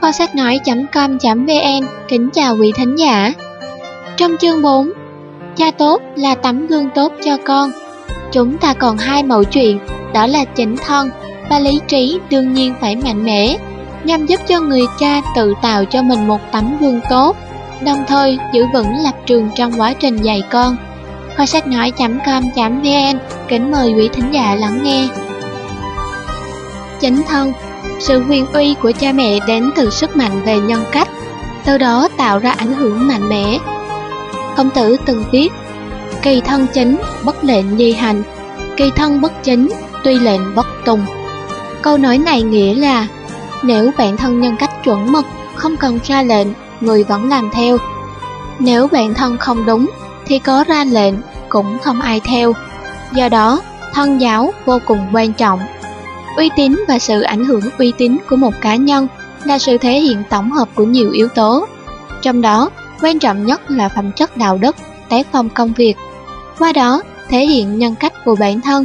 Kho sách nói.com.vn Kính chào quý thính giả. Trong chương 4 Cha tốt là tấm gương tốt cho con. Chúng ta còn hai mẫu chuyện, Đó là chính thân Và lý trí đương nhiên phải mạnh mẽ, Nhằm giúp cho người cha tự tạo cho mình một tấm gương tốt, Đồng thời giữ vững lập trường trong quá trình dạy con. Kho sách nói.com.vn Kính mời quý thính giả lắng nghe. Chính thân sự huyền uy của cha mẹ đến từ sức mạnh về nhân cách Từ đó tạo ra ảnh hưởng mạnh mẽ. Công tử từng viết Kỳ thân chính, bất lệnh di hành Kỳ thân bất chính, tuy lệnh bất tùng. Câu nói này nghĩa là Nếu bản thân nhân cách chuẩn mực, không cần ra lệnh, người vẫn làm theo. Nếu bản thân không đúng, thì có ra lệnh, cũng không ai theo. Do đó, thân giáo vô cùng quan trọng. Uy tín và sự ảnh hưởng uy tín của một cá nhân là sự thể hiện tổng hợp của nhiều yếu tố. Trong đó, quan trọng nhất là phẩm chất đạo đức, tác phong công việc. Qua đó, thể hiện nhân cách của bản thân.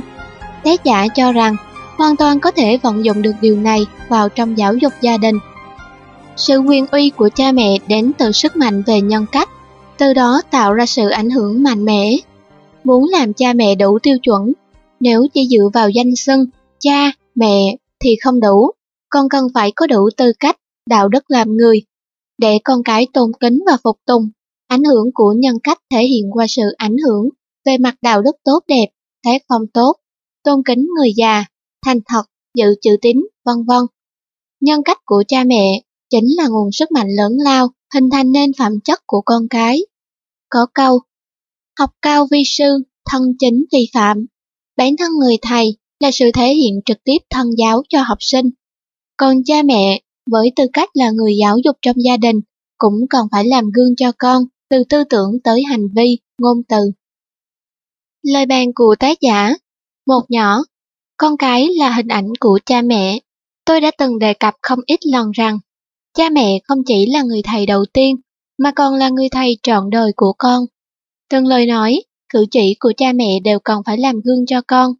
Tác giả cho rằng, hoàn toàn có thể vận dụng được điều này vào trong giáo dục gia đình. Sự quyền uy của cha mẹ đến từ sức mạnh về nhân cách, từ đó tạo ra sự ảnh hưởng mạnh mẽ. Muốn làm cha mẹ đủ tiêu chuẩn, nếu chỉ dựa vào danh xưng cha, mẹ thì không đủ, con cần phải có đủ tư cách, đạo đức làm người, để con cái tôn kính và phục tùng. Ảnh hưởng của nhân cách thể hiện qua sự ảnh hưởng về mặt đạo đức tốt đẹp, thế phong tốt, tôn kính người già, thành thật, giữ chữ tín, vân vân. Nhân cách của cha mẹ chính là nguồn sức mạnh lớn lao hình thành nên phẩm chất của con cái. Có câu, học cao vi sư, thân chính vi phạm. Bản thân người thầy là sự thể hiện trực tiếp thân giáo cho học sinh. Còn cha mẹ, với tư cách là người giáo dục trong gia đình, cũng cần phải làm gương cho con từ tư tưởng tới hành vi, ngôn từ. Lời bàn của tác giả Một nhỏ, con cái là hình ảnh của cha mẹ. Tôi đã từng đề cập không ít lần rằng, cha mẹ không chỉ là người thầy đầu tiên, mà còn là người thầy trọn đời của con. Từng lời nói, cử chỉ của cha mẹ đều cần phải làm gương cho con,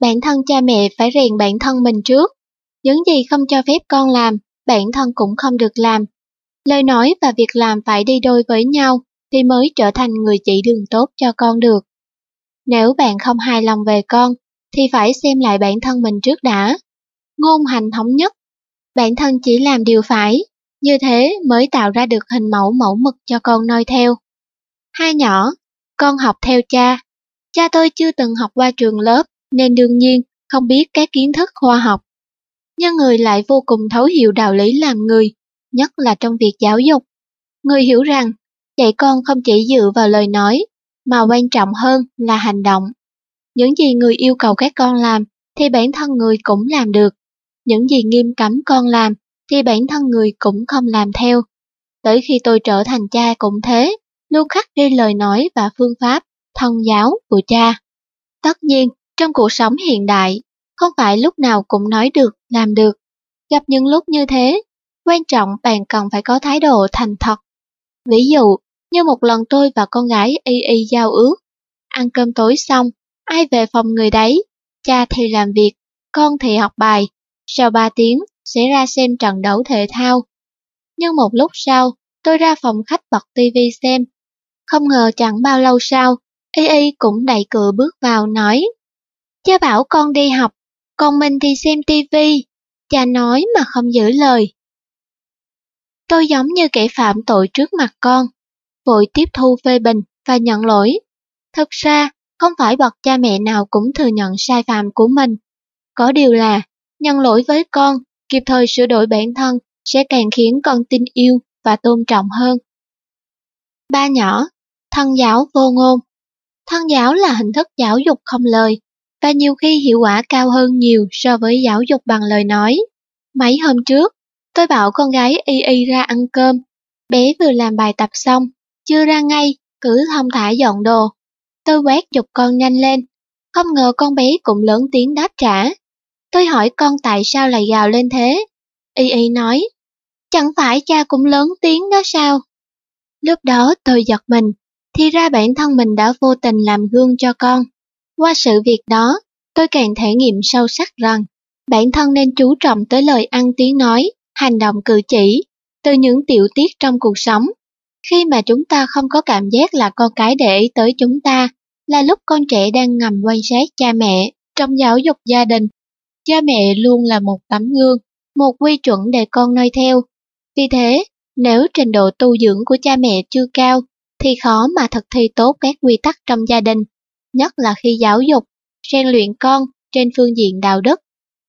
Bản thân cha mẹ phải rèn bản thân mình trước. Những gì không cho phép con làm, bản thân cũng không được làm. Lời nói và việc làm phải đi đôi với nhau thì mới trở thành người chỉ đường tốt cho con được. Nếu bạn không hài lòng về con, thì phải xem lại bản thân mình trước đã. Ngôn hành thống nhất, bản thân chỉ làm điều phải, như thế mới tạo ra được hình mẫu mẫu mực cho con noi theo. Hai nhỏ, con học theo cha. Cha tôi chưa từng học qua trường lớp, nên đương nhiên không biết các kiến thức khoa học. Nhưng người lại vô cùng thấu hiểu đạo lý làm người, nhất là trong việc giáo dục. Người hiểu rằng, dạy con không chỉ dựa vào lời nói, mà quan trọng hơn là hành động. Những gì người yêu cầu các con làm, thì bản thân người cũng làm được. Những gì nghiêm cấm con làm, thì bản thân người cũng không làm theo. Tới khi tôi trở thành cha cũng thế, luôn khắc ghi lời nói và phương pháp, thân giáo của cha. Tất nhiên, trong cuộc sống hiện đại, không phải lúc nào cũng nói được, làm được. Gặp những lúc như thế, quan trọng bạn cần phải có thái độ thành thật. Ví dụ, như một lần tôi và con gái y y giao ước. Ăn cơm tối xong, ai về phòng người đấy, cha thì làm việc, con thì học bài. Sau 3 tiếng, sẽ ra xem trận đấu thể thao. Nhưng một lúc sau, tôi ra phòng khách bật tivi xem. Không ngờ chẳng bao lâu sau, Y Y cũng đẩy cửa bước vào nói Cha bảo con đi học, còn mình thì xem tivi. Cha nói mà không giữ lời. Tôi giống như kẻ phạm tội trước mặt con, vội tiếp thu phê bình và nhận lỗi. thật ra, không phải bậc cha mẹ nào cũng thừa nhận sai phạm của mình. Có điều là, nhận lỗi với con, kịp thời sửa đổi bản thân sẽ càng khiến con tin yêu và tôn trọng hơn. Ba nhỏ, thân giáo vô ngôn. Thân giáo là hình thức giáo dục không lời, và nhiều khi hiệu quả cao hơn nhiều so với giáo dục bằng lời nói. Mấy hôm trước, tôi bảo con gái Y Y ra ăn cơm. Bé vừa làm bài tập xong, chưa ra ngay, cứ thông thả dọn đồ. Tôi quét dục con nhanh lên, không ngờ con bé cũng lớn tiếng đáp trả. Tôi hỏi con tại sao lại gào lên thế? Y Y nói, chẳng phải cha cũng lớn tiếng đó sao? Lúc đó tôi giật mình, thì ra bản thân mình đã vô tình làm gương cho con. Qua sự việc đó, tôi càng thể nghiệm sâu sắc rằng bản thân nên chú trọng tới lời ăn tiếng nói, hành động cử chỉ, từ những tiểu tiết trong cuộc sống. Khi mà chúng ta không có cảm giác là con cái để ý tới chúng ta, là lúc con trẻ đang ngầm quan sát cha mẹ trong giáo dục gia đình. Cha mẹ luôn là một tấm gương, một quy chuẩn để con noi theo. Vì thế, nếu trình độ tu dưỡng của cha mẹ chưa cao, thì khó mà thực thi tốt các quy tắc trong gia đình, nhất là khi giáo dục, rèn luyện con trên phương diện đạo đức.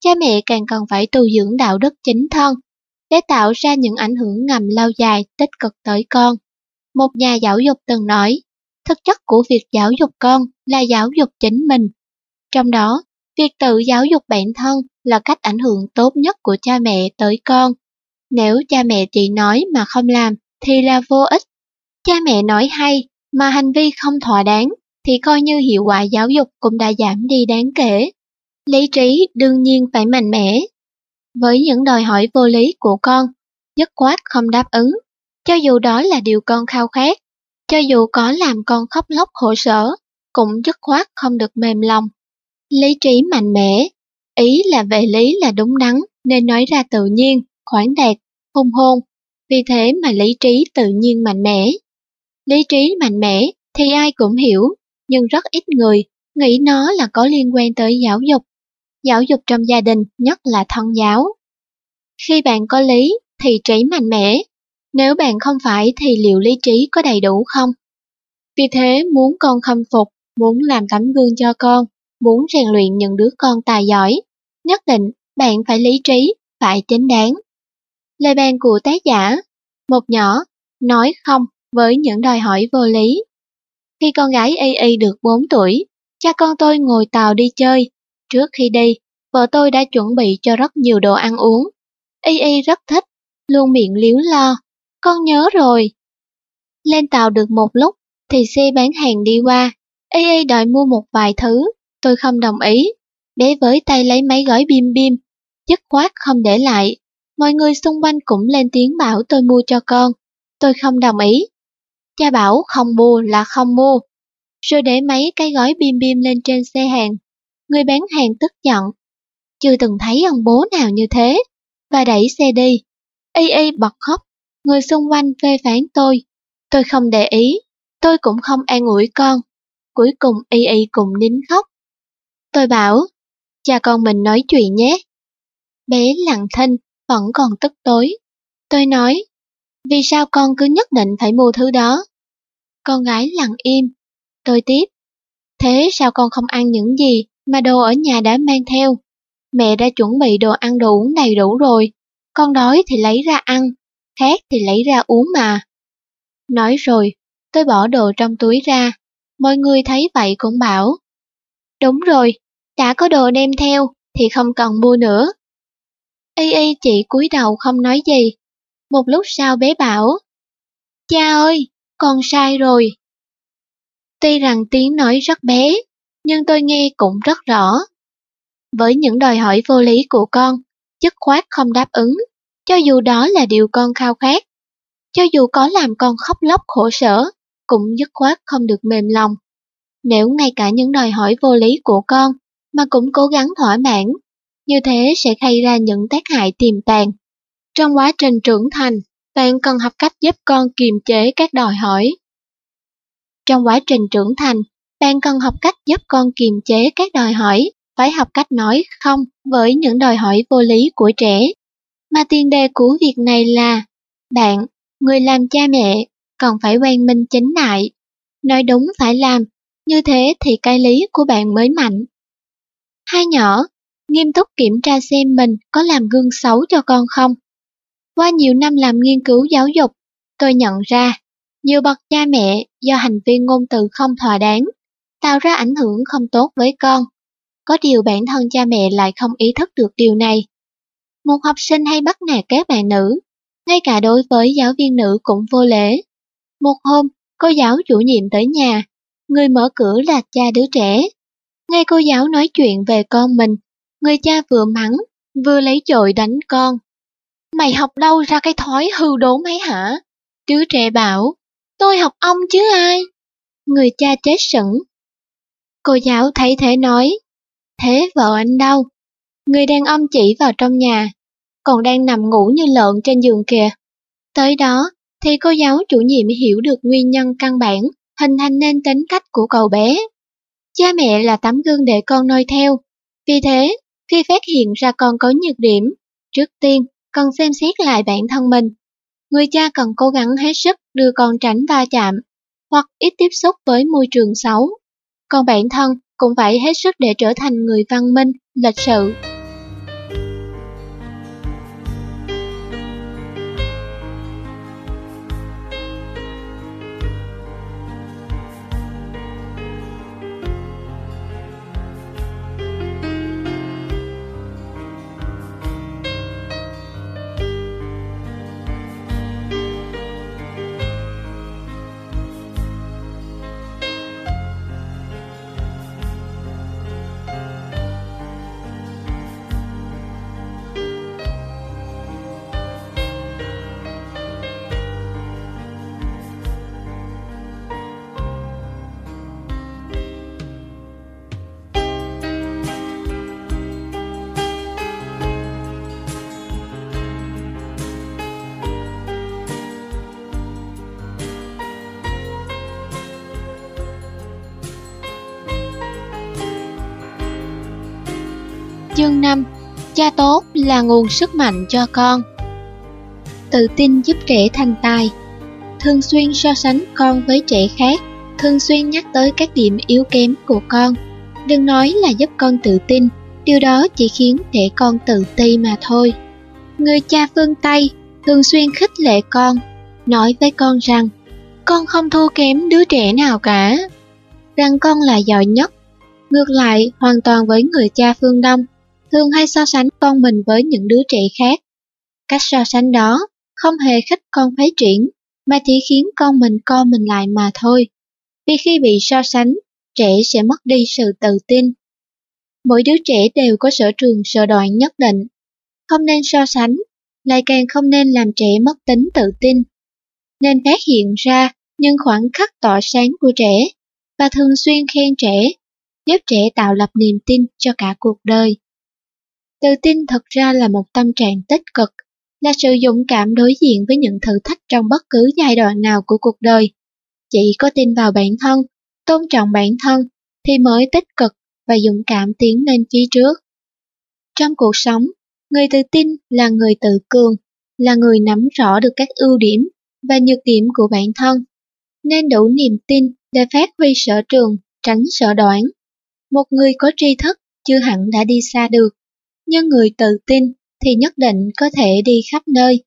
Cha mẹ càng cần phải tu dưỡng đạo đức chính thân để tạo ra những ảnh hưởng ngầm lâu dài tích cực tới con. Một nhà giáo dục từng nói, thực chất của việc giáo dục con là giáo dục chính mình. Trong đó, việc tự giáo dục bản thân là cách ảnh hưởng tốt nhất của cha mẹ tới con. Nếu cha mẹ chỉ nói mà không làm thì là vô ích. Cha mẹ nói hay mà hành vi không thỏa đáng thì coi như hiệu quả giáo dục cũng đã giảm đi đáng kể. Lý trí đương nhiên phải mạnh mẽ. Với những đòi hỏi vô lý của con, dứt khoát không đáp ứng, cho dù đó là điều con khao khát, cho dù có làm con khóc lóc khổ sở, cũng dứt khoát không được mềm lòng. Lý trí mạnh mẽ, ý là về lý là đúng đắn nên nói ra tự nhiên, khoản đạt, hung hôn, vì thế mà lý trí tự nhiên mạnh mẽ. Lý trí mạnh mẽ thì ai cũng hiểu, nhưng rất ít người nghĩ nó là có liên quan tới giáo dục. Giáo dục trong gia đình nhất là thân giáo. Khi bạn có lý thì trí mạnh mẽ, nếu bạn không phải thì liệu lý trí có đầy đủ không? Vì thế muốn con khâm phục, muốn làm tấm gương cho con, muốn rèn luyện những đứa con tài giỏi, nhất định bạn phải lý trí, phải chính đáng. Lời bàn của tác giả, một nhỏ, nói không với những đòi hỏi vô lý. Khi con gái Y Y được 4 tuổi, cha con tôi ngồi tàu đi chơi. Trước khi đi, vợ tôi đã chuẩn bị cho rất nhiều đồ ăn uống. Y Y rất thích, luôn miệng liếu lo. Con nhớ rồi. Lên tàu được một lúc, thì xe bán hàng đi qua. Y Y đòi mua một vài thứ, tôi không đồng ý. Bé với tay lấy mấy gói bim bim, dứt khoát không để lại. Mọi người xung quanh cũng lên tiếng bảo tôi mua cho con. Tôi không đồng ý, Cha bảo không mua là không mua. Rồi để mấy cái gói bim bim lên trên xe hàng. Người bán hàng tức giận. Chưa từng thấy ông bố nào như thế. Và đẩy xe đi. Y y bật khóc. Người xung quanh phê phán tôi. Tôi không để ý. Tôi cũng không an ủi con. Cuối cùng y y cùng nín khóc. Tôi bảo, cha con mình nói chuyện nhé. Bé lặng thinh, vẫn còn tức tối. Tôi nói, vì sao con cứ nhất định phải mua thứ đó? Con gái lặng im. Tôi tiếp. Thế sao con không ăn những gì mà đồ ở nhà đã mang theo? Mẹ đã chuẩn bị đồ ăn đồ uống đầy đủ rồi. Con đói thì lấy ra ăn, khát thì lấy ra uống mà. Nói rồi, tôi bỏ đồ trong túi ra. Mọi người thấy vậy cũng bảo. Đúng rồi, đã có đồ đem theo thì không cần mua nữa. Y y chị cúi đầu không nói gì. Một lúc sau bé bảo. Cha ơi, con sai rồi. Tuy rằng tiếng nói rất bé, nhưng tôi nghe cũng rất rõ. Với những đòi hỏi vô lý của con, dứt khoát không đáp ứng, cho dù đó là điều con khao khát. Cho dù có làm con khóc lóc khổ sở, cũng dứt khoát không được mềm lòng. Nếu ngay cả những đòi hỏi vô lý của con mà cũng cố gắng thỏa mãn, như thế sẽ gây ra những tác hại tiềm tàng. Trong quá trình trưởng thành, bạn cần học cách giúp con kiềm chế các đòi hỏi. Trong quá trình trưởng thành, bạn cần học cách giúp con kiềm chế các đòi hỏi, phải học cách nói không với những đòi hỏi vô lý của trẻ. Mà tiền đề của việc này là, bạn, người làm cha mẹ, cần phải quan minh chính lại, Nói đúng phải làm, như thế thì cái lý của bạn mới mạnh. Hai nhỏ, nghiêm túc kiểm tra xem mình có làm gương xấu cho con không. Qua nhiều năm làm nghiên cứu giáo dục, tôi nhận ra, nhiều bậc cha mẹ do hành vi ngôn từ không thỏa đáng, tạo ra ảnh hưởng không tốt với con. Có điều bản thân cha mẹ lại không ý thức được điều này. Một học sinh hay bắt nạt các bạn nữ, ngay cả đối với giáo viên nữ cũng vô lễ. Một hôm, cô giáo chủ nhiệm tới nhà, người mở cửa là cha đứa trẻ. Ngay cô giáo nói chuyện về con mình, người cha vừa mắng, vừa lấy chổi đánh con. Mày học đâu ra cái thói hư đốn ấy hả? Đứa trẻ bảo, tôi học ông chứ ai? Người cha chết sững. Cô giáo thấy thế nói, thế vợ anh đâu? Người đàn ông chỉ vào trong nhà, còn đang nằm ngủ như lợn trên giường kìa. Tới đó thì cô giáo chủ nhiệm hiểu được nguyên nhân căn bản hình thành nên tính cách của cậu bé. Cha mẹ là tấm gương để con noi theo. Vì thế, khi phát hiện ra con có nhược điểm, trước tiên cần xem xét lại bản thân mình. Người cha cần cố gắng hết sức đưa con tránh va chạm, hoặc ít tiếp xúc với môi trường xấu. Còn bản thân cũng phải hết sức để trở thành người văn minh, lịch sự. Chương 5 Cha tốt là nguồn sức mạnh cho con. Tự tin giúp trẻ thành tài. Thường xuyên so sánh con với trẻ khác, Thường xuyên nhắc tới các điểm yếu kém của con. Đừng nói là giúp con tự tin, Điều đó chỉ khiến trẻ con tự ti mà thôi. Người cha phương Tây thường xuyên khích lệ con, Nói với con rằng, Con không thua kém đứa trẻ nào cả. Rằng con là giỏi nhất, Ngược lại hoàn toàn với người cha phương Đông thường hay so sánh con mình với những đứa trẻ khác. Cách so sánh đó không hề khích con phát triển, mà chỉ khiến con mình co mình lại mà thôi. Vì khi bị so sánh, trẻ sẽ mất đi sự tự tin. Mỗi đứa trẻ đều có sở trường sở đoạn nhất định. Không nên so sánh, lại càng không nên làm trẻ mất tính tự tin. Nên phát hiện ra những khoảnh khắc tỏa sáng của trẻ và thường xuyên khen trẻ, giúp trẻ tạo lập niềm tin cho cả cuộc đời. Tự tin thật ra là một tâm trạng tích cực, là sự dũng cảm đối diện với những thử thách trong bất cứ giai đoạn nào của cuộc đời. Chỉ có tin vào bản thân, tôn trọng bản thân, thì mới tích cực và dũng cảm tiến lên phía trước. Trong cuộc sống, người tự tin là người tự cường, là người nắm rõ được các ưu điểm và nhược điểm của bản thân, nên đủ niềm tin để phát huy sở trường, tránh sợ đoán. Một người có tri thức chưa hẳn đã đi xa được, nhưng người tự tin thì nhất định có thể đi khắp nơi.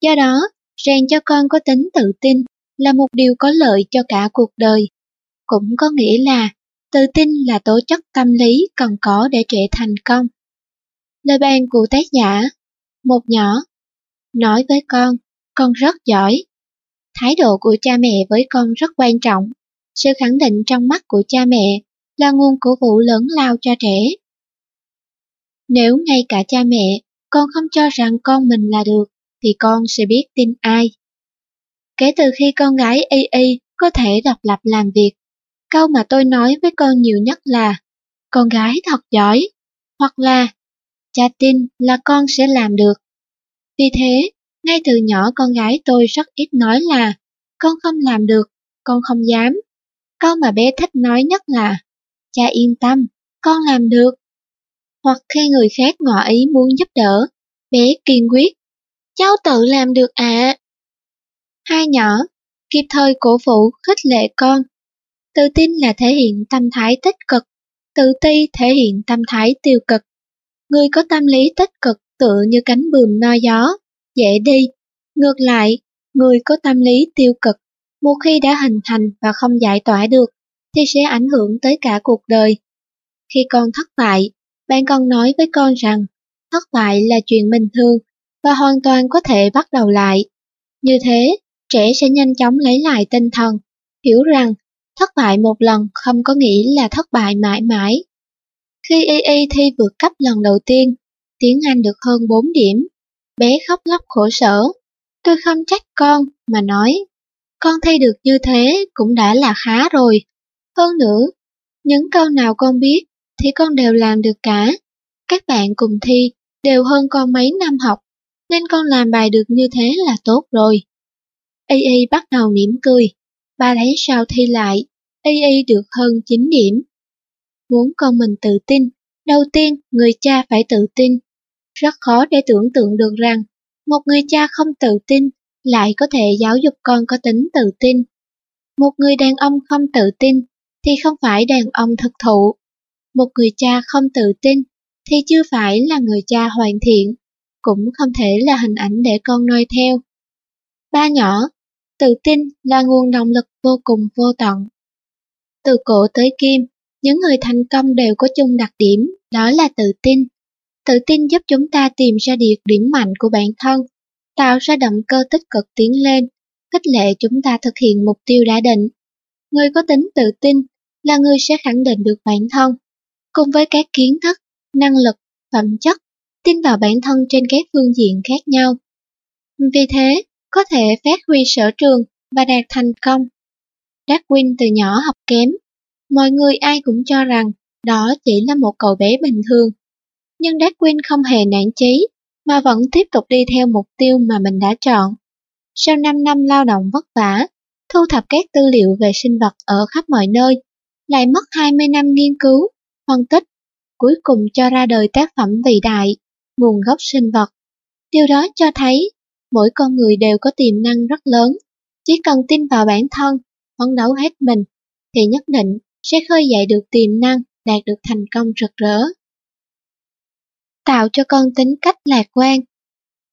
Do đó, rèn cho con có tính tự tin là một điều có lợi cho cả cuộc đời. Cũng có nghĩa là tự tin là tố chất tâm lý cần có để trẻ thành công. Lời bàn của tác giả Một nhỏ Nói với con, con rất giỏi. Thái độ của cha mẹ với con rất quan trọng. Sự khẳng định trong mắt của cha mẹ là nguồn cổ vũ lớn lao cho trẻ. Nếu ngay cả cha mẹ, con không cho rằng con mình là được, thì con sẽ biết tin ai. Kể từ khi con gái AA có thể độc lập làm việc, câu mà tôi nói với con nhiều nhất là con gái thật giỏi, hoặc là cha tin là con sẽ làm được. Vì thế, ngay từ nhỏ con gái tôi rất ít nói là con không làm được, con không dám. Câu mà bé thích nói nhất là cha yên tâm, con làm được hoặc khi người khác ngỏ ý muốn giúp đỡ, bé kiên quyết. Cháu tự làm được ạ. À. Hai nhỏ, kịp thời cổ vũ khích lệ con. Tự tin là thể hiện tâm thái tích cực, tự ti thể hiện tâm thái tiêu cực. Người có tâm lý tích cực tựa như cánh bườm no gió, dễ đi. Ngược lại, người có tâm lý tiêu cực, một khi đã hình thành và không giải tỏa được, thì sẽ ảnh hưởng tới cả cuộc đời. Khi con thất bại, bạn còn nói với con rằng thất bại là chuyện bình thường và hoàn toàn có thể bắt đầu lại. Như thế, trẻ sẽ nhanh chóng lấy lại tinh thần, hiểu rằng thất bại một lần không có nghĩa là thất bại mãi mãi. Khi Y Y thi vượt cấp lần đầu tiên, tiếng Anh được hơn 4 điểm, bé khóc lóc khổ sở. Tôi không trách con, mà nói, con thi được như thế cũng đã là khá rồi. Hơn nữa, những câu nào con biết thì con đều làm được cả. Các bạn cùng thi đều hơn con mấy năm học. nên con làm bài được như thế là tốt rồi. Y Y bắt đầu mỉm cười, ba thấy sao thi lại, Y Y được hơn 9 điểm. Muốn con mình tự tin, đầu tiên người cha phải tự tin. Rất khó để tưởng tượng được rằng, một người cha không tự tin lại có thể giáo dục con có tính tự tin. Một người đàn ông không tự tin thì không phải đàn ông thực thụ. Một người cha không tự tin thì chưa phải là người cha hoàn thiện, cũng không thể là hình ảnh để con noi theo. Ba nhỏ, tự tin là nguồn động lực vô cùng vô tận. Từ cổ tới kim, những người thành công đều có chung đặc điểm, đó là tự tin. Tự tin giúp chúng ta tìm ra được điểm mạnh của bản thân, tạo ra động cơ tích cực tiến lên, khích lệ chúng ta thực hiện mục tiêu đã định. Người có tính tự tin là người sẽ khẳng định được bản thân, cùng với các kiến thức, năng lực, phẩm chất, tin vào bản thân trên các phương diện khác nhau. Vì thế, có thể phát huy sở trường và đạt thành công. Darwin từ nhỏ học kém, mọi người ai cũng cho rằng đó chỉ là một cậu bé bình thường. Nhưng Darwin không hề nản chí, mà vẫn tiếp tục đi theo mục tiêu mà mình đã chọn. Sau 5 năm lao động vất vả, thu thập các tư liệu về sinh vật ở khắp mọi nơi, lại mất 20 năm nghiên cứu, phân tích, cuối cùng cho ra đời tác phẩm vĩ đại, nguồn gốc sinh vật. Điều đó cho thấy, mỗi con người đều có tiềm năng rất lớn, chỉ cần tin vào bản thân, phấn đấu hết mình, thì nhất định sẽ khơi dậy được tiềm năng, đạt được thành công rực rỡ. Tạo cho con tính cách lạc quan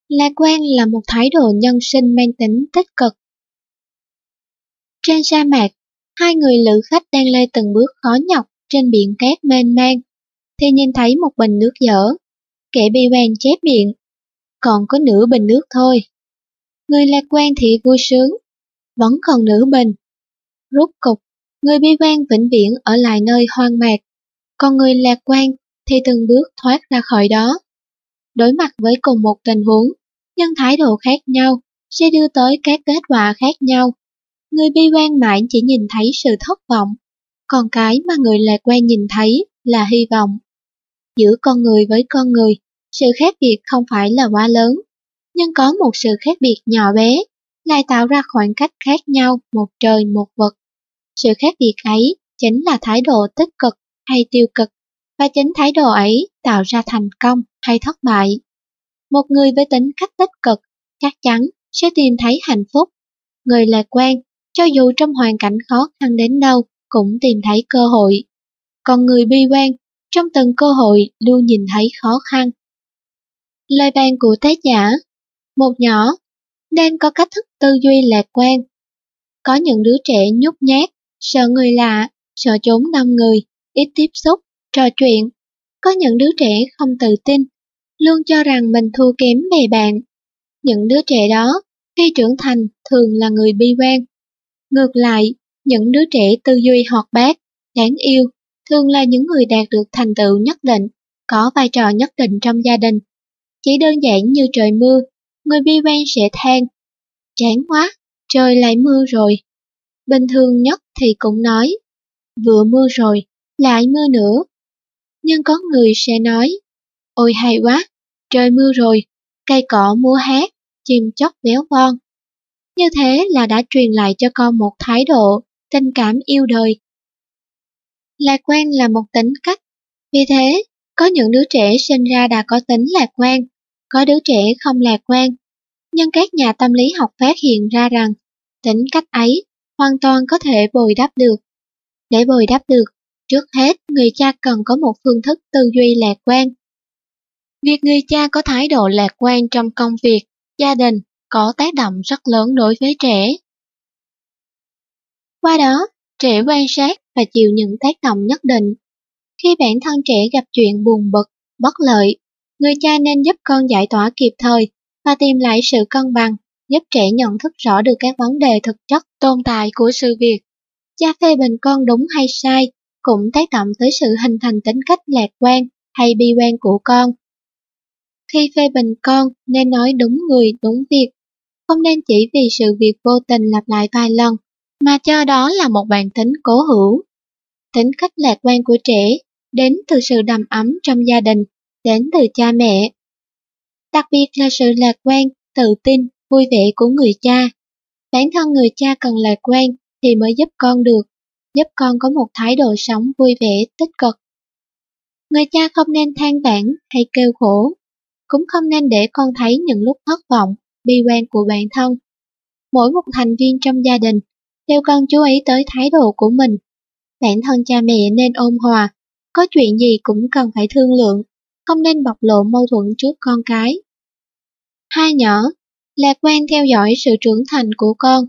Lạc quan là một thái độ nhân sinh mang tính tích cực. Trên sa mạc, hai người lữ khách đang lê từng bước khó nhọc trên biển cát mênh mang, thì nhìn thấy một bình nước dở. Kẻ bi quan chép miệng, còn có nửa bình nước thôi. Người lạc quan thì vui sướng, vẫn còn nửa bình. Rút cục, người bi quan vĩnh viễn ở lại nơi hoang mạc, còn người lạc quan thì từng bước thoát ra khỏi đó. Đối mặt với cùng một tình huống, nhưng thái độ khác nhau sẽ đưa tới các kết quả khác nhau. Người bi quan mãi chỉ nhìn thấy sự thất vọng, còn cái mà người lạc quan nhìn thấy là hy vọng. Giữa con người với con người, sự khác biệt không phải là quá lớn, nhưng có một sự khác biệt nhỏ bé lại tạo ra khoảng cách khác nhau một trời một vực. Sự khác biệt ấy chính là thái độ tích cực hay tiêu cực, và chính thái độ ấy tạo ra thành công hay thất bại. Một người với tính cách tích cực chắc chắn sẽ tìm thấy hạnh phúc. Người lạc quan, cho dù trong hoàn cảnh khó khăn đến đâu, cũng tìm thấy cơ hội. Còn người bi quan, trong từng cơ hội luôn nhìn thấy khó khăn. Lời bàn của tác giả Một nhỏ, nên có cách thức tư duy lạc quan. Có những đứa trẻ nhút nhát, sợ người lạ, sợ trốn đông người, ít tiếp xúc, trò chuyện. Có những đứa trẻ không tự tin, luôn cho rằng mình thua kém bè bạn. Những đứa trẻ đó, khi trưởng thành, thường là người bi quan. Ngược lại, những đứa trẻ tư duy hoạt bát, đáng yêu, thường là những người đạt được thành tựu nhất định, có vai trò nhất định trong gia đình. Chỉ đơn giản như trời mưa, người bi quan sẽ than. Chán quá, trời lại mưa rồi. Bình thường nhất thì cũng nói, vừa mưa rồi, lại mưa nữa. Nhưng có người sẽ nói, ôi hay quá, trời mưa rồi, cây cỏ múa hát, chim chóc béo von. Như thế là đã truyền lại cho con một thái độ, tình cảm yêu đời. Lạc quan là một tính cách, vì thế, có những đứa trẻ sinh ra đã có tính lạc quan, có đứa trẻ không lạc quan. Nhưng các nhà tâm lý học phát hiện ra rằng, tính cách ấy hoàn toàn có thể bồi đắp được. Để bồi đắp được, trước hết người cha cần có một phương thức tư duy lạc quan. Việc người cha có thái độ lạc quan trong công việc, gia đình có tác động rất lớn đối với trẻ. Qua đó, trẻ quan sát và chịu những tác động nhất định. Khi bản thân trẻ gặp chuyện buồn bực, bất lợi, người cha nên giúp con giải tỏa kịp thời và tìm lại sự cân bằng, giúp trẻ nhận thức rõ được các vấn đề thực chất tồn tại của sự việc. Cha phê bình con đúng hay sai cũng tác động tới sự hình thành tính cách lạc quan hay bi quan của con. Khi phê bình con nên nói đúng người đúng việc, không nên chỉ vì sự việc vô tình lặp lại vài lần, mà cho đó là một bản tính cố hữu. Tính cách lạc quan của trẻ đến từ sự đầm ấm trong gia đình, đến từ cha mẹ. Đặc biệt là sự lạc quan, tự tin, vui vẻ của người cha. Bản thân người cha cần lạc quan thì mới giúp con được, giúp con có một thái độ sống vui vẻ, tích cực. Người cha không nên than vãn hay kêu khổ, cũng không nên để con thấy những lúc thất vọng, bi quan của bản thân. Mỗi một thành viên trong gia đình đều cần chú ý tới thái độ của mình. Bản thân cha mẹ nên ôn hòa, có chuyện gì cũng cần phải thương lượng, không nên bộc lộ mâu thuẫn trước con cái. Hai nhỏ, lạc quan theo dõi sự trưởng thành của con.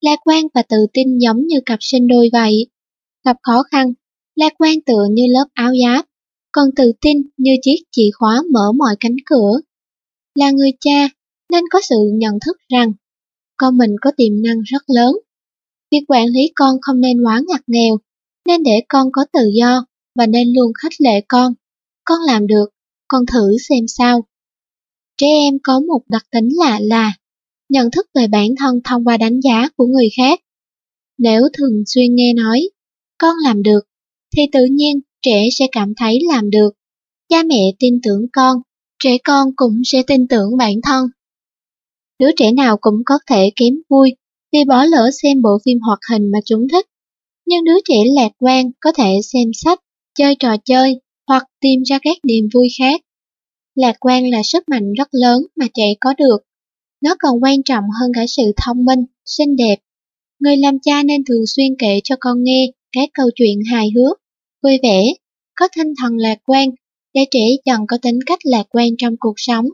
Lạc quan và tự tin giống như cặp sinh đôi vậy. Gặp khó khăn, lạc quan tựa như lớp áo giáp, còn tự tin như chiếc chìa khóa mở mọi cánh cửa. Là người cha, nên có sự nhận thức rằng con mình có tiềm năng rất lớn. Việc quản lý con không nên quá ngặt nghèo, nên để con có tự do và nên luôn khích lệ con. Con làm được, con thử xem sao. Trẻ em có một đặc tính lạ là nhận thức về bản thân thông qua đánh giá của người khác. Nếu thường xuyên nghe nói, con làm được, thì tự nhiên trẻ sẽ cảm thấy làm được. Cha mẹ tin tưởng con, trẻ con cũng sẽ tin tưởng bản thân. Đứa trẻ nào cũng có thể kém vui vì bỏ lỡ xem bộ phim hoạt hình mà chúng thích. Nhưng đứa trẻ lạc quan có thể xem sách, chơi trò chơi hoặc tìm ra các niềm vui khác. Lạc quan là sức mạnh rất lớn mà trẻ có được. Nó còn quan trọng hơn cả sự thông minh, xinh đẹp. Người làm cha nên thường xuyên kể cho con nghe các câu chuyện hài hước, vui vẻ, có tinh thần lạc quan để trẻ dần có tính cách lạc quan trong cuộc sống.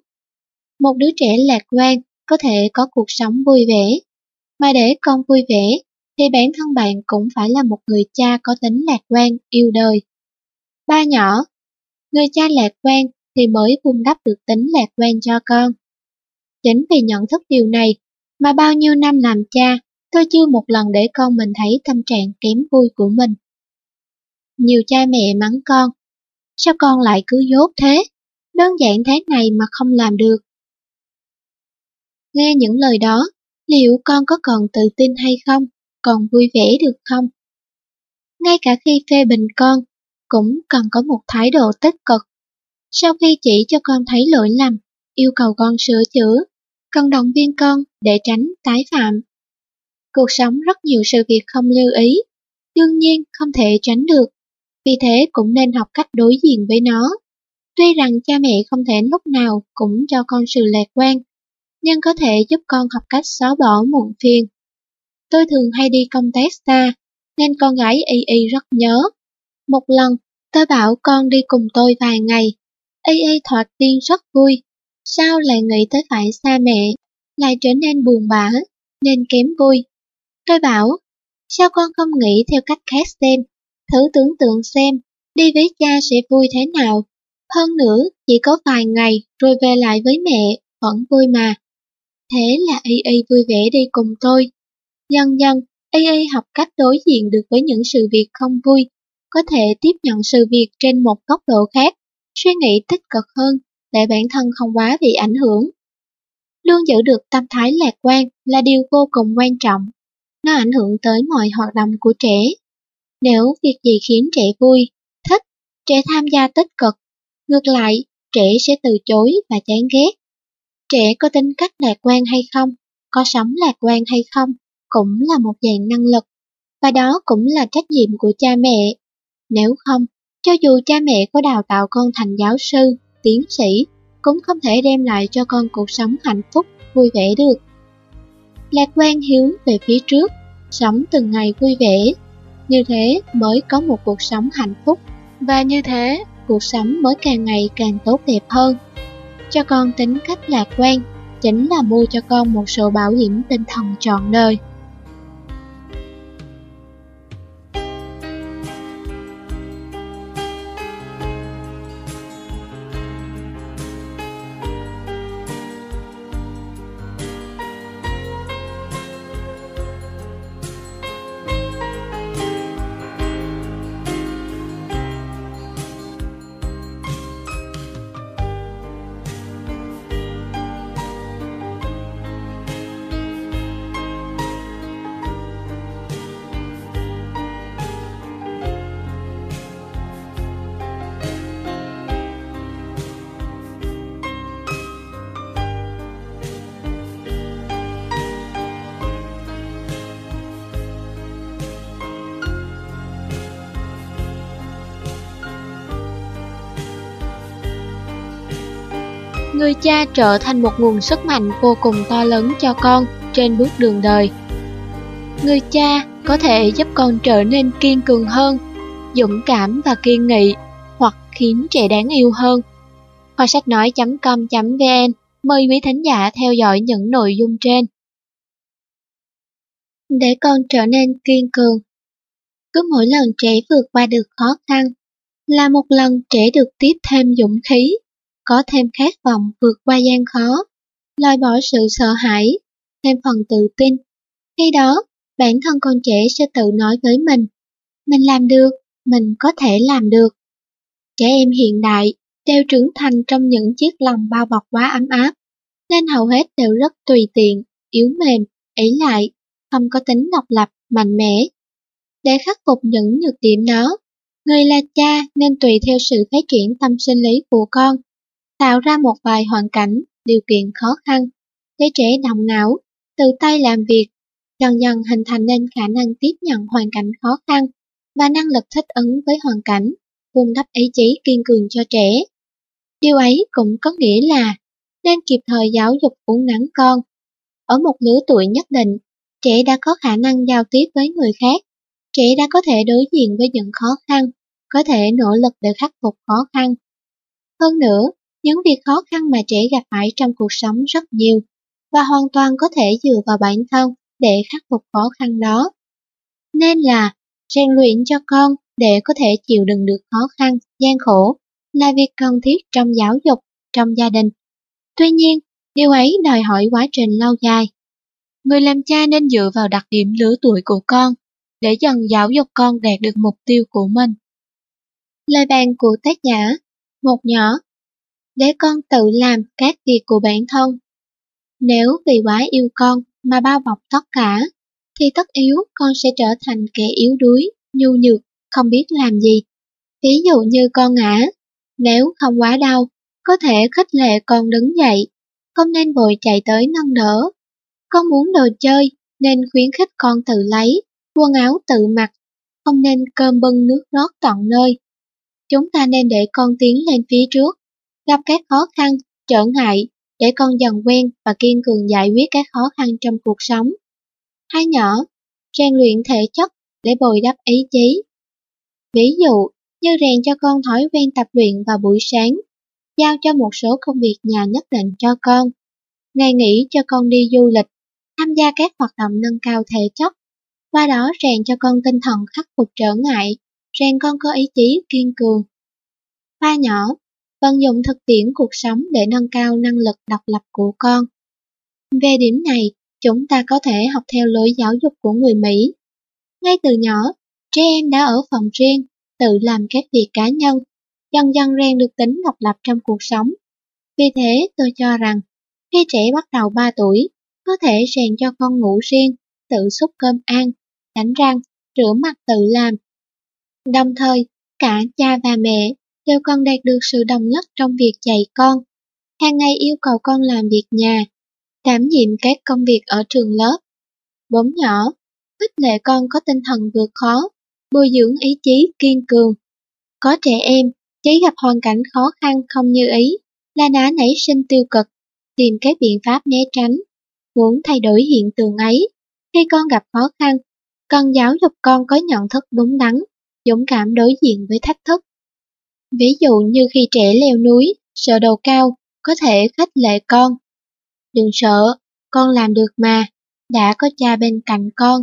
Một đứa trẻ lạc quan có thể có cuộc sống vui vẻ, mà để con vui vẻ thì bản thân bạn cũng phải là một người cha có tính lạc quan, yêu đời. Ba nhỏ, người cha lạc quan thì mới vun đắp được tính lạc quan cho con. Chính vì nhận thức điều này mà bao nhiêu năm làm cha, tôi chưa một lần để con mình thấy tâm trạng kém vui của mình. Nhiều cha mẹ mắng con, sao con lại cứ dốt thế, đơn giản thế này mà không làm được. Nghe những lời đó, liệu con có còn tự tin hay không, còn vui vẻ được không? Ngay cả khi phê bình con, cũng cần có một thái độ tích cực. Sau khi chỉ cho con thấy lỗi lầm, yêu cầu con sửa chữa, cần động viên con để tránh tái phạm. Cuộc sống rất nhiều sự việc không lưu ý, đương nhiên không thể tránh được, vì thế cũng nên học cách đối diện với nó. Tuy rằng cha mẹ không thể lúc nào cũng cho con sự lạc quan, nhưng có thể giúp con học cách xóa bỏ muộn phiền. Tôi thường hay đi công tác xa, nên con gái Y Y rất nhớ. Một lần, tôi bảo con đi cùng tôi vài ngày. Y Y thoạt tiên rất vui. Sao lại nghĩ tới phải xa mẹ, lại trở nên buồn bã, nên kém vui. Tôi bảo, sao con không nghĩ theo cách khác xem, thử tưởng tượng xem, đi với cha sẽ vui thế nào. Hơn nữa, chỉ có vài ngày rồi về lại với mẹ, vẫn vui mà. Thế là AA vui vẻ đi cùng tôi. Dần dần, AA học cách đối diện được với những sự việc không vui, có thể tiếp nhận sự việc trên một góc độ khác, suy nghĩ tích cực hơn để bản thân không quá bị ảnh hưởng. Luôn giữ được tâm thái lạc quan là điều vô cùng quan trọng. Nó ảnh hưởng tới mọi hoạt động của trẻ. Nếu việc gì khiến trẻ vui, thích, trẻ tham gia tích cực, ngược lại, trẻ sẽ từ chối và chán ghét. Trẻ có tính cách lạc quan hay không, có sống lạc quan hay không, cũng là một dạng năng lực, và đó cũng là trách nhiệm của cha mẹ. Nếu không, cho dù cha mẹ có đào tạo con thành giáo sư, tiến sĩ, cũng không thể đem lại cho con cuộc sống hạnh phúc, vui vẻ được. Lạc quan hướng về phía trước, sống từng ngày vui vẻ, như thế mới có một cuộc sống hạnh phúc, và như thế cuộc sống mới càng ngày càng tốt đẹp hơn cho con tính cách lạc quan, chính là mua cho con một sổ bảo hiểm tinh thần trọn đời. Người cha trở thành một nguồn sức mạnh vô cùng to lớn cho con trên bước đường đời. Người cha có thể giúp con trở nên kiên cường hơn, dũng cảm và kiên nghị, hoặc khiến trẻ đáng yêu hơn. Kho sách nói.com.vn mời quý thính giả theo dõi những nội dung trên. Để con trở nên kiên cường Cứ mỗi lần trẻ vượt qua được khó khăn, là một lần trẻ được tiếp thêm dũng khí, có thêm khát vọng vượt qua gian khó, loại bỏ sự sợ hãi, thêm phần tự tin. Khi đó, bản thân con trẻ sẽ tự nói với mình, mình làm được, mình có thể làm được. Trẻ em hiện đại đều trưởng thành trong những chiếc lòng bao bọc quá ấm áp, nên hầu hết đều rất tùy tiện, yếu mềm, ấy lại, không có tính độc lập, mạnh mẽ. Để khắc phục những nhược điểm đó, người là cha nên tùy theo sự phát triển tâm sinh lý của con, tạo ra một vài hoàn cảnh, điều kiện khó khăn, để trẻ đồng não, tự tay làm việc, dần dần hình thành nên khả năng tiếp nhận hoàn cảnh khó khăn và năng lực thích ứng với hoàn cảnh, vun đắp ý chí kiên cường cho trẻ. Điều ấy cũng có nghĩa là nên kịp thời giáo dục uống nắng con. Ở một lứa tuổi nhất định, trẻ đã có khả năng giao tiếp với người khác, trẻ đã có thể đối diện với những khó khăn, có thể nỗ lực để khắc phục khó khăn. Hơn nữa, những việc khó khăn mà trẻ gặp phải trong cuộc sống rất nhiều và hoàn toàn có thể dựa vào bản thân để khắc phục khó khăn đó. Nên là rèn luyện cho con để có thể chịu đựng được khó khăn, gian khổ là việc cần thiết trong giáo dục, trong gia đình. Tuy nhiên, điều ấy đòi hỏi quá trình lâu dài. Người làm cha nên dựa vào đặc điểm lứa tuổi của con để dần giáo dục con đạt được mục tiêu của mình. Lời bàn của tác giả Một nhỏ để con tự làm các việc của bản thân. Nếu vì quá yêu con mà bao bọc tất cả, thì tất yếu con sẽ trở thành kẻ yếu đuối, nhu nhược, không biết làm gì. Ví dụ như con ngã, nếu không quá đau, có thể khích lệ con đứng dậy, không nên vội chạy tới nâng đỡ. Con muốn đồ chơi, nên khuyến khích con tự lấy, quần áo tự mặc, không nên cơm bưng nước rót tận nơi. Chúng ta nên để con tiến lên phía trước, gặp các khó khăn, trở ngại, để con dần quen và kiên cường giải quyết các khó khăn trong cuộc sống. Hai nhỏ, rèn luyện thể chất để bồi đắp ý chí. Ví dụ, như rèn cho con thói quen tập luyện vào buổi sáng, giao cho một số công việc nhà nhất định cho con. Ngày nghỉ cho con đi du lịch, tham gia các hoạt động nâng cao thể chất, qua đó rèn cho con tinh thần khắc phục trở ngại, rèn con có ý chí kiên cường. Ba nhỏ, vận dụng thực tiễn cuộc sống để nâng cao năng lực độc lập của con. Về điểm này, chúng ta có thể học theo lối giáo dục của người Mỹ. Ngay từ nhỏ, trẻ em đã ở phòng riêng, tự làm các việc cá nhân, dần dần rèn được tính độc lập trong cuộc sống. Vì thế, tôi cho rằng, khi trẻ bắt đầu 3 tuổi, có thể rèn cho con ngủ riêng, tự xúc cơm ăn, đánh răng, rửa mặt tự làm. Đồng thời, cả cha và mẹ đều cần đạt được sự đồng nhất trong việc dạy con. Hàng ngày yêu cầu con làm việc nhà, đảm nhiệm các công việc ở trường lớp. Bốn nhỏ, khích lệ con có tinh thần vượt khó, bồi dưỡng ý chí kiên cường. Có trẻ em, chỉ gặp hoàn cảnh khó khăn không như ý, là đã nảy sinh tiêu cực, tìm các biện pháp né tránh. Muốn thay đổi hiện tượng ấy, khi con gặp khó khăn, cần giáo dục con có nhận thức đúng đắn, dũng cảm đối diện với thách thức. Ví dụ như khi trẻ leo núi, sợ đầu cao, có thể khích lệ con. Đừng sợ, con làm được mà, đã có cha bên cạnh con.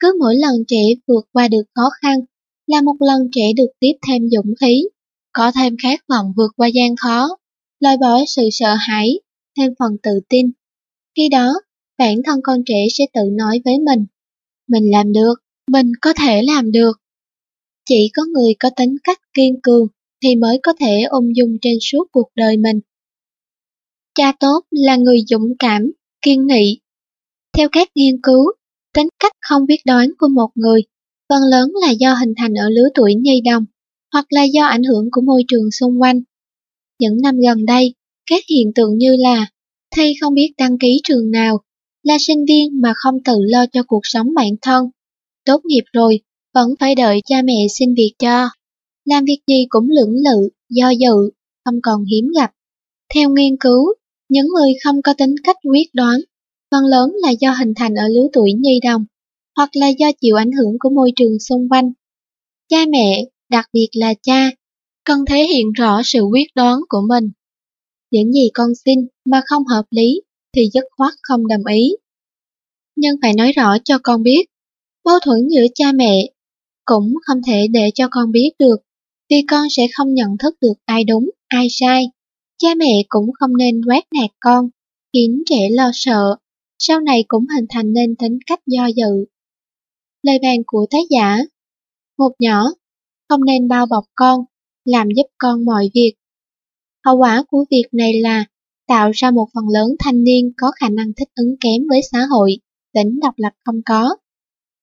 Cứ mỗi lần trẻ vượt qua được khó khăn, là một lần trẻ được tiếp thêm dũng khí, có thêm khát vọng vượt qua gian khó, loại bỏ sự sợ hãi, thêm phần tự tin. Khi đó, bản thân con trẻ sẽ tự nói với mình, mình làm được, mình có thể làm được. Chỉ có người có tính cách kiên cường thì mới có thể ung dung trên suốt cuộc đời mình. Cha tốt là người dũng cảm, kiên nghị. Theo các nghiên cứu, tính cách không biết đoán của một người phần lớn là do hình thành ở lứa tuổi nhi đồng hoặc là do ảnh hưởng của môi trường xung quanh. Những năm gần đây, các hiện tượng như là thi không biết đăng ký trường nào, là sinh viên mà không tự lo cho cuộc sống bản thân, tốt nghiệp rồi vẫn phải đợi cha mẹ xin việc cho. Làm việc gì cũng lưỡng lự, do dự, không còn hiếm gặp. Theo nghiên cứu, những người không có tính cách quyết đoán, phần lớn là do hình thành ở lứa tuổi nhi đồng, hoặc là do chịu ảnh hưởng của môi trường xung quanh. Cha mẹ, đặc biệt là cha, cần thể hiện rõ sự quyết đoán của mình. Những gì con xin mà không hợp lý thì dứt khoát không đồng ý. Nhưng phải nói rõ cho con biết, mâu thuẫn giữa cha mẹ cũng không thể để cho con biết được, vì con sẽ không nhận thức được ai đúng, ai sai. Cha mẹ cũng không nên quát nạt con, khiến trẻ lo sợ, sau này cũng hình thành nên tính cách do dự. Lời bàn của tác giả Một nhỏ, không nên bao bọc con, làm giúp con mọi việc. Hậu quả của việc này là tạo ra một phần lớn thanh niên có khả năng thích ứng kém với xã hội, tính độc lập không có.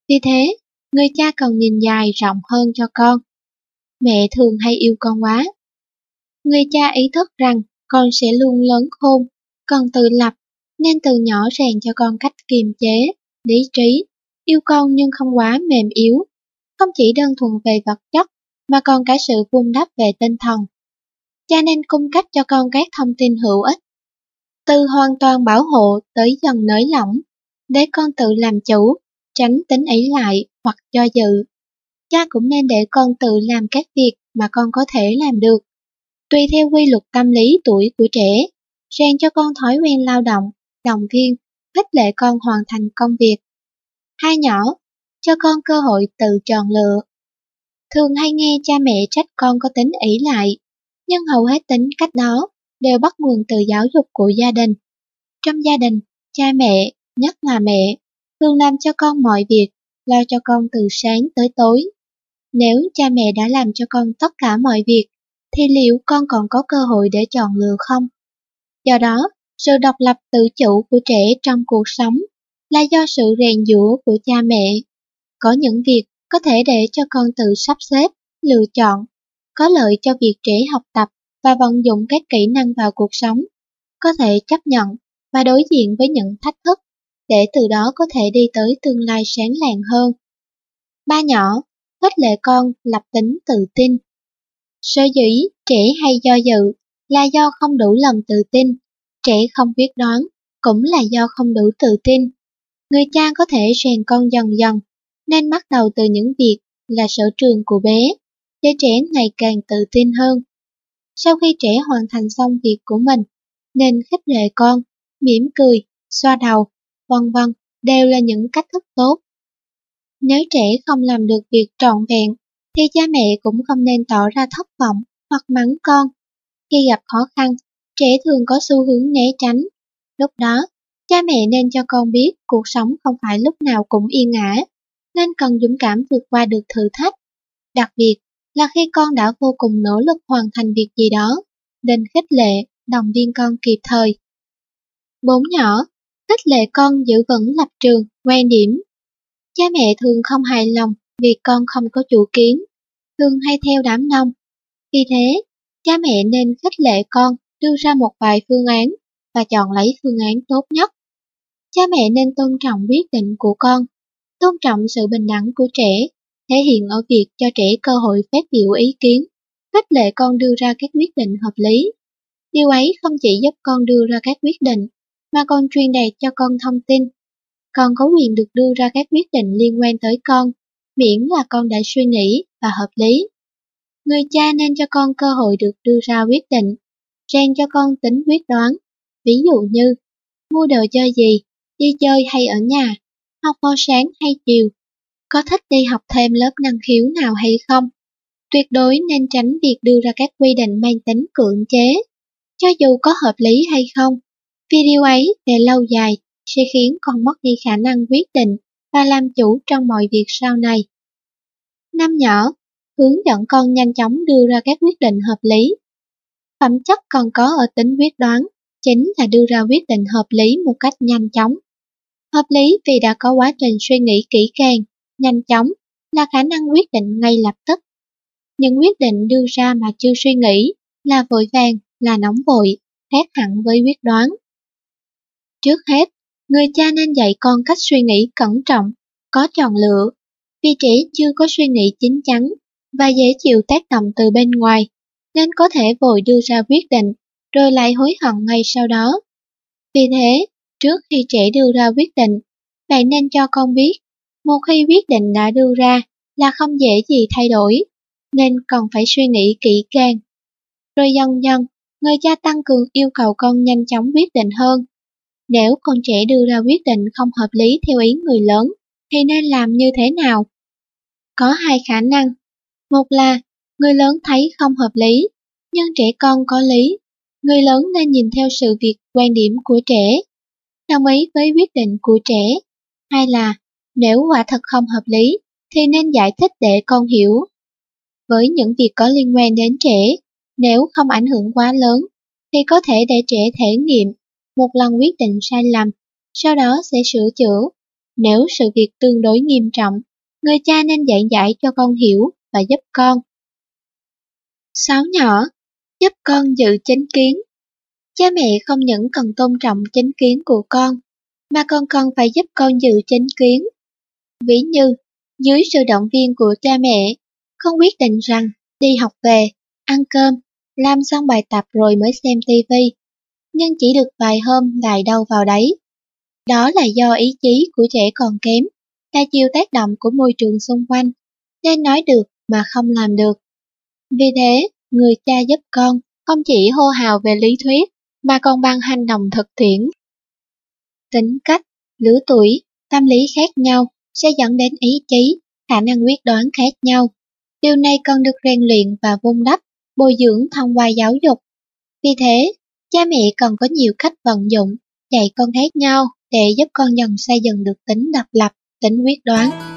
Vì thế, người cha cần nhìn dài rộng hơn cho con. Mẹ thường hay yêu con quá. Người cha ý thức rằng con sẽ luôn lớn khôn, cần tự lập, nên từ nhỏ rèn cho con cách kiềm chế, lý trí, yêu con nhưng không quá mềm yếu. Không chỉ đơn thuần về vật chất, mà còn cả sự vun đắp về tinh thần. Cha nên cung cấp cho con các thông tin hữu ích, từ hoàn toàn bảo hộ tới dần nới lỏng, để con tự làm chủ, tránh tính ý lại hoặc do dự. Cha cũng nên để con tự làm các việc mà con có thể làm được. Tùy theo quy luật tâm lý tuổi của trẻ, rèn cho con thói quen lao động, động viên, khích lệ con hoàn thành công việc. Hai nhỏ, cho con cơ hội tự chọn lựa. Thường hay nghe cha mẹ trách con có tính ỷ lại, nhưng hầu hết tính cách đó đều bắt nguồn từ giáo dục của gia đình. Trong gia đình, cha mẹ, nhất là mẹ, thường làm cho con mọi việc, lo cho con từ sáng tới tối. Nếu cha mẹ đã làm cho con tất cả mọi việc, thì liệu con còn có cơ hội để chọn lựa không? Do đó, sự độc lập tự chủ của trẻ trong cuộc sống là do sự rèn giũa của cha mẹ. Có những việc có thể để cho con tự sắp xếp, lựa chọn, có lợi cho việc trẻ học tập và vận dụng các kỹ năng vào cuộc sống, có thể chấp nhận và đối diện với những thách thức, để từ đó có thể đi tới tương lai sáng lạng hơn. Ba nhỏ, khích lệ con lập tính tự tin. Sơ dĩ, trẻ hay do dự là do không đủ lòng tự tin, trẻ không biết đoán cũng là do không đủ tự tin. Người cha có thể rèn con dần dần, nên bắt đầu từ những việc là sở trường của bé, để trẻ ngày càng tự tin hơn. Sau khi trẻ hoàn thành xong việc của mình, nên khích lệ con, mỉm cười, xoa đầu, vân vân đều là những cách thức tốt. Nếu trẻ không làm được việc trọn vẹn, thì cha mẹ cũng không nên tỏ ra thất vọng hoặc mắng con. Khi gặp khó khăn, trẻ thường có xu hướng né tránh. Lúc đó, cha mẹ nên cho con biết cuộc sống không phải lúc nào cũng yên ả, nên cần dũng cảm vượt qua được thử thách. Đặc biệt là khi con đã vô cùng nỗ lực hoàn thành việc gì đó, nên khích lệ, động viên con kịp thời. Bốn nhỏ, khích lệ con giữ vững lập trường, quan điểm. Cha mẹ thường không hài lòng vì con không có chủ kiến, thường hay theo đám đông. Vì thế, cha mẹ nên khích lệ con đưa ra một vài phương án và chọn lấy phương án tốt nhất. Cha mẹ nên tôn trọng quyết định của con, tôn trọng sự bình đẳng của trẻ thể hiện ở việc cho trẻ cơ hội phát biểu ý kiến, khích lệ con đưa ra các quyết định hợp lý. Điều ấy không chỉ giúp con đưa ra các quyết định, mà còn truyền đạt cho con thông tin. Con có quyền được đưa ra các quyết định liên quan tới con, miễn là con đã suy nghĩ và hợp lý. Người cha nên cho con cơ hội được đưa ra quyết định, rèn cho con tính quyết đoán. Ví dụ như, mua đồ chơi gì, đi chơi hay ở nhà, học vào sáng hay chiều, có thích đi học thêm lớp năng khiếu nào hay không. Tuyệt đối nên tránh việc đưa ra các quy định mang tính cưỡng chế, cho dù có hợp lý hay không. Video ấy về lâu dài sẽ khiến con mất đi khả năng quyết định và làm chủ trong mọi việc sau này. Năm nhỏ, hướng dẫn con nhanh chóng đưa ra các quyết định hợp lý. Phẩm chất còn có ở tính quyết đoán, chính là đưa ra quyết định hợp lý một cách nhanh chóng. Hợp lý vì đã có quá trình suy nghĩ kỹ càng, nhanh chóng là khả năng quyết định ngay lập tức. Những quyết định đưa ra mà chưa suy nghĩ là vội vàng, là nóng vội, khác hẳn với quyết đoán. Trước hết, người cha nên dạy con cách suy nghĩ cẩn trọng, có chọn lựa, vì trẻ chưa có suy nghĩ chín chắn và dễ chịu tác động từ bên ngoài, nên có thể vội đưa ra quyết định rồi lại hối hận ngay sau đó. Vì thế, trước khi trẻ đưa ra quyết định, bạn nên cho con biết, một khi quyết định đã đưa ra là không dễ gì thay đổi, nên cần phải suy nghĩ kỹ càng. Rồi dần dần, người cha tăng cường yêu cầu con nhanh chóng quyết định hơn. Nếu con trẻ đưa ra quyết định không hợp lý theo ý người lớn, thì nên làm như thế nào? Có hai khả năng. Một là, người lớn thấy không hợp lý, nhưng trẻ con có lý. Người lớn nên nhìn theo sự việc quan điểm của trẻ, đồng ý với quyết định của trẻ. Hai là, nếu quả thật không hợp lý, thì nên giải thích để con hiểu. Với những việc có liên quan đến trẻ, nếu không ảnh hưởng quá lớn, thì có thể để trẻ thể nghiệm một lần quyết định sai lầm, sau đó sẽ sửa chữa. Nếu sự việc tương đối nghiêm trọng, người cha nên dạy dạy cho con hiểu và giúp con. Sáu nhỏ, giúp con giữ chính kiến. Cha mẹ không những cần tôn trọng chính kiến của con, mà còn cần phải giúp con giữ chính kiến. Ví như, dưới sự động viên của cha mẹ, con quyết định rằng đi học về, ăn cơm, làm xong bài tập rồi mới xem tivi, nhưng chỉ được vài hôm lại đâu vào đấy. Đó là do ý chí của trẻ còn kém, đa chịu tác động của môi trường xung quanh, nên nói được mà không làm được. Vì thế, người cha giúp con không chỉ hô hào về lý thuyết, mà còn bằng hành động thực tiễn. Tính cách, lứa tuổi, tâm lý khác nhau sẽ dẫn đến ý chí, khả năng quyết đoán khác nhau. Điều này cần được rèn luyện và vun đắp, bồi dưỡng thông qua giáo dục. Vì thế, cha mẹ cần có nhiều cách vận dụng, dạy con khác nhau để giúp con dần xây dựng được tính độc lập, tính quyết đoán.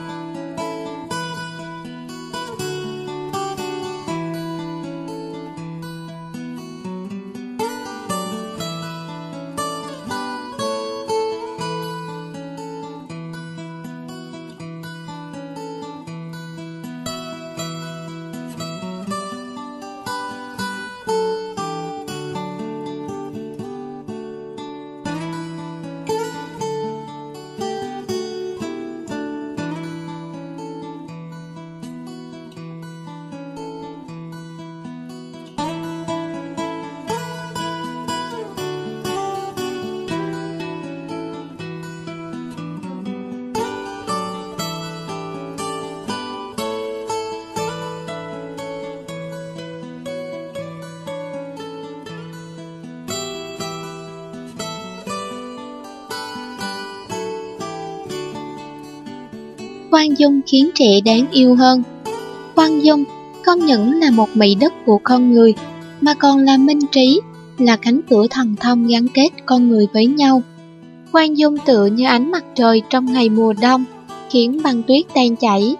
Khoan dung khiến trẻ đáng yêu hơn. Khoan dung không những là một mỹ đức của con người, mà còn là minh trí, là cánh cửa thần thông gắn kết con người với nhau. Khoan dung tựa như ánh mặt trời trong ngày mùa đông, khiến băng tuyết tan chảy.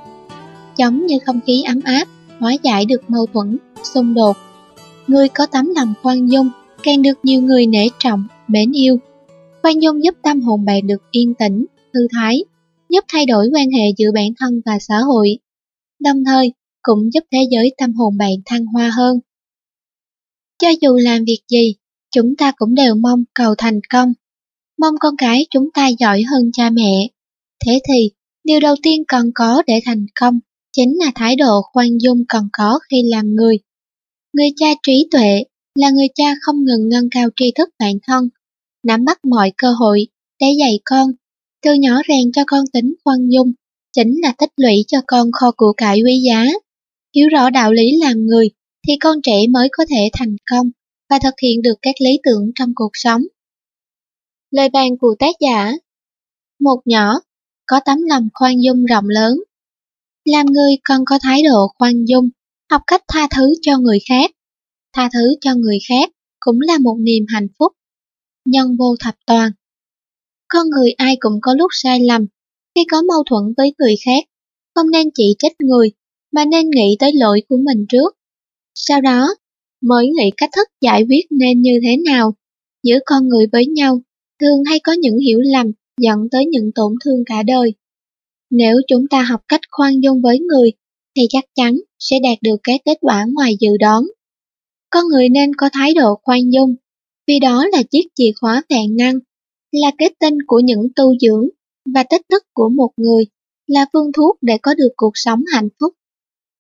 Giống như không khí ấm áp, hóa giải được mâu thuẫn, xung đột. Người có tấm lòng khoan dung, càng được nhiều người nể trọng, mến yêu. Khoan dung giúp tâm hồn bạn được yên tĩnh, thư thái, giúp thay đổi quan hệ giữa bản thân và xã hội, đồng thời cũng giúp thế giới tâm hồn bạn thăng hoa hơn. Cho dù làm việc gì, chúng ta cũng đều mong cầu thành công, mong con cái chúng ta giỏi hơn cha mẹ. Thế thì, điều đầu tiên cần có để thành công chính là thái độ khoan dung cần có khi làm người. Người cha trí tuệ là người cha không ngừng nâng cao tri thức bản thân, nắm bắt mọi cơ hội để dạy con từ nhỏ rèn cho con tính khoan dung, chính là tích lũy cho con kho của cải quý giá. Hiểu rõ đạo lý làm người, thì con trẻ mới có thể thành công và thực hiện được các lý tưởng trong cuộc sống. Lời bàn của tác giả Một nhỏ, có tấm lòng khoan dung rộng lớn. Làm người cần có thái độ khoan dung, học cách tha thứ cho người khác. Tha thứ cho người khác cũng là một niềm hạnh phúc. Nhân vô thập toàn con người ai cũng có lúc sai lầm, khi có mâu thuẫn với người khác, không nên chỉ trách người, mà nên nghĩ tới lỗi của mình trước. Sau đó, mới nghĩ cách thức giải quyết nên như thế nào. Giữa con người với nhau, thường hay có những hiểu lầm dẫn tới những tổn thương cả đời. Nếu chúng ta học cách khoan dung với người, thì chắc chắn sẽ đạt được cái kết quả ngoài dự đoán. Con người nên có thái độ khoan dung, vì đó là chiếc chìa khóa vạn năng là kết tinh của những tu dưỡng và tích đức của một người, là phương thuốc để có được cuộc sống hạnh phúc.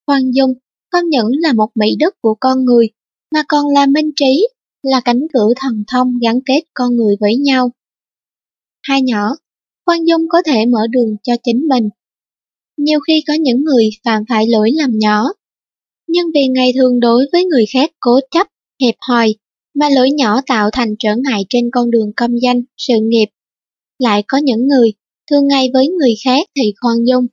Khoan dung không những là một mỹ đức của con người, mà còn là minh trí, là cánh cửa thần thông gắn kết con người với nhau. Hai nhỏ, khoan dung có thể mở đường cho chính mình. Nhiều khi có những người phạm phải lỗi lầm nhỏ, nhưng vì ngày thường đối với người khác cố chấp, hẹp hòi, mà lỗi nhỏ tạo thành trở ngại trên con đường công danh, sự nghiệp. Lại có những người thường ngày với người khác thì khoan dung,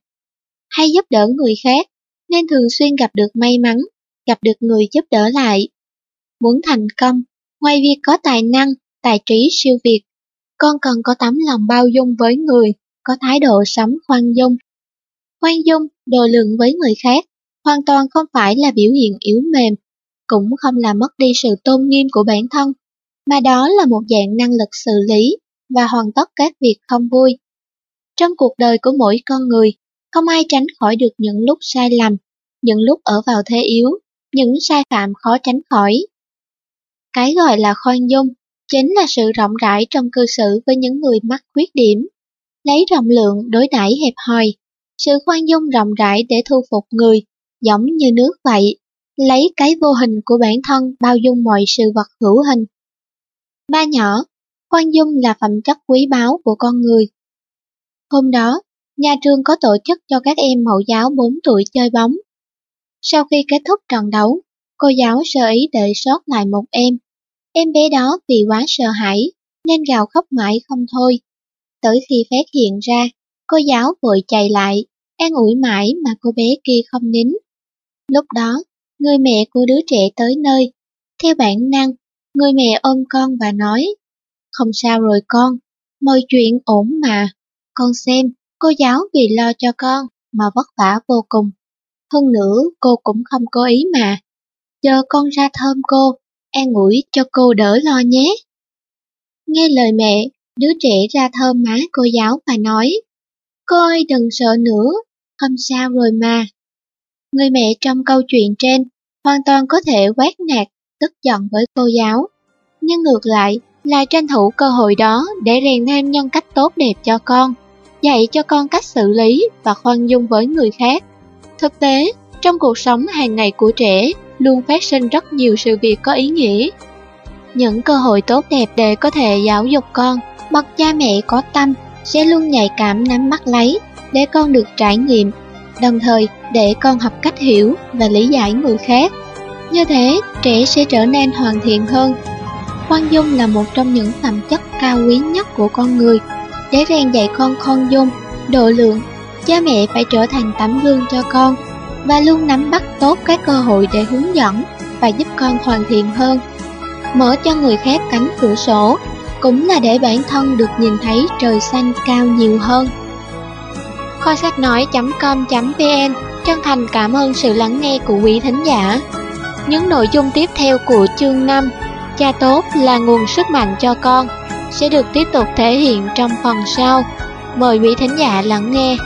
hay giúp đỡ người khác, nên thường xuyên gặp được may mắn, gặp được người giúp đỡ lại. Muốn thành công, ngoài việc có tài năng, tài trí siêu việt, con cần có tấm lòng bao dung với người, có thái độ sống khoan dung. Khoan dung, đồ lượng với người khác, hoàn toàn không phải là biểu hiện yếu mềm, cũng không làm mất đi sự tôn nghiêm của bản thân, mà đó là một dạng năng lực xử lý và hoàn tất các việc không vui. Trong cuộc đời của mỗi con người, không ai tránh khỏi được những lúc sai lầm, những lúc ở vào thế yếu, những sai phạm khó tránh khỏi. Cái gọi là khoan dung chính là sự rộng rãi trong cư xử với những người mắc khuyết điểm, lấy rộng lượng đối đãi hẹp hòi, sự khoan dung rộng rãi để thu phục người, giống như nước vậy, lấy cái vô hình của bản thân bao dung mọi sự vật hữu hình. Ba nhỏ, khoan dung là phẩm chất quý báu của con người. Hôm đó, nhà trường có tổ chức cho các em mẫu giáo 4 tuổi chơi bóng. Sau khi kết thúc trận đấu, cô giáo sơ ý đợi sót lại một em. Em bé đó vì quá sợ hãi nên gào khóc mãi không thôi. Tới khi phát hiện ra, cô giáo vội chạy lại, an ủi mãi mà cô bé kia không nín. Lúc đó, người mẹ của đứa trẻ tới nơi. Theo bản năng, người mẹ ôm con và nói, không sao rồi con, mọi chuyện ổn mà. Con xem, cô giáo vì lo cho con mà vất vả vô cùng. Hơn nữa, cô cũng không cố ý mà. Chờ con ra thơm cô, an ủi cho cô đỡ lo nhé. Nghe lời mẹ, đứa trẻ ra thơm má cô giáo và nói, Cô ơi đừng sợ nữa, không sao rồi mà. Người mẹ trong câu chuyện trên hoàn toàn có thể quát nạt, tức giận với cô giáo. Nhưng ngược lại, là tranh thủ cơ hội đó để rèn thêm nhân cách tốt đẹp cho con, dạy cho con cách xử lý và khoan dung với người khác. Thực tế, trong cuộc sống hàng ngày của trẻ luôn phát sinh rất nhiều sự việc có ý nghĩa. Những cơ hội tốt đẹp để có thể giáo dục con, bậc cha mẹ có tâm sẽ luôn nhạy cảm nắm bắt lấy để con được trải nghiệm, đồng thời để con học cách hiểu và lý giải người khác. Như thế, trẻ sẽ trở nên hoàn thiện hơn. Khoan dung là một trong những phẩm chất cao quý nhất của con người. Để rèn dạy con khoan dung, độ lượng, cha mẹ phải trở thành tấm gương cho con và luôn nắm bắt tốt các cơ hội để hướng dẫn và giúp con hoàn thiện hơn. Mở cho người khác cánh cửa sổ cũng là để bản thân được nhìn thấy trời xanh cao nhiều hơn. Kho sách nói.com.vn chân thành cảm ơn sự lắng nghe của quý thính giả. Những nội dung tiếp theo của chương 5 Cha tốt là nguồn sức mạnh cho con, sẽ được tiếp tục thể hiện trong phần sau. Mời quý thính giả lắng nghe.